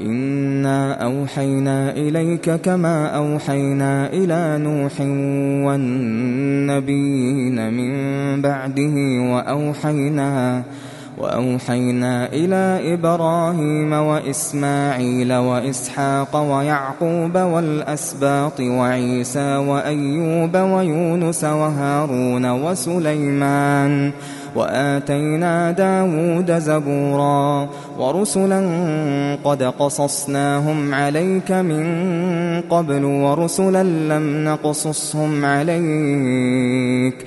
إنا أوحينا إليك كما أوحينا إلى نوح والنبيين من بعده وأوحينا وأوحينا إلى إبراهيم وإسماعيل وإسحاق ويعقوب والأسباط وعيسى وأيوب ويونس وهارون وسليمان وسليمان وآتينا داود زبورا ورسلا قد قصصناهم عليك من قبل ورسلا لم نقصصهم عليك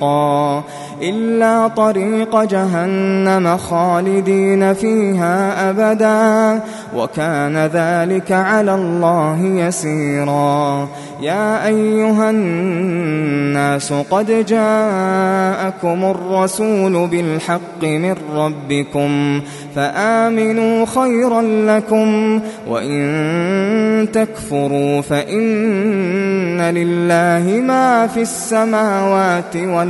طريقا إلا طريق جهنم خالدين فيها أبدا وكان ذلك على الله يسيرا يا أيها الناس قد جاءكم الرسول بالحق من ربكم فآمنوا خيرا لكم وإن تكفروا فإن لله ما في السماوات والأرض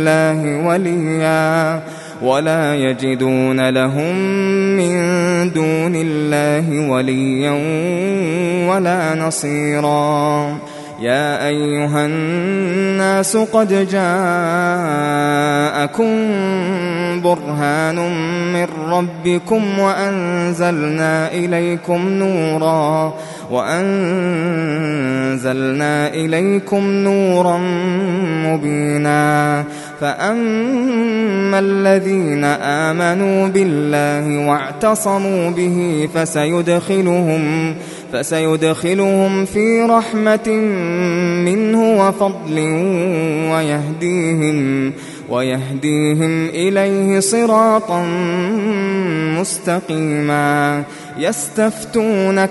الله وليا ولا يجدون لهم من دون الله وليا ولا نصيرا. يا أيها الناس قد جاءكم برهان من ربكم وأنزلنا إليكم نورا وأنزلنا إليكم نورا مبينا. فأما الذين آمنوا بالله واعتصموا به فسيدخلهم فسيدخلهم في رحمة منه وفضل ويهديهم ويهديهم إليه صراطا مستقيما يستفتونك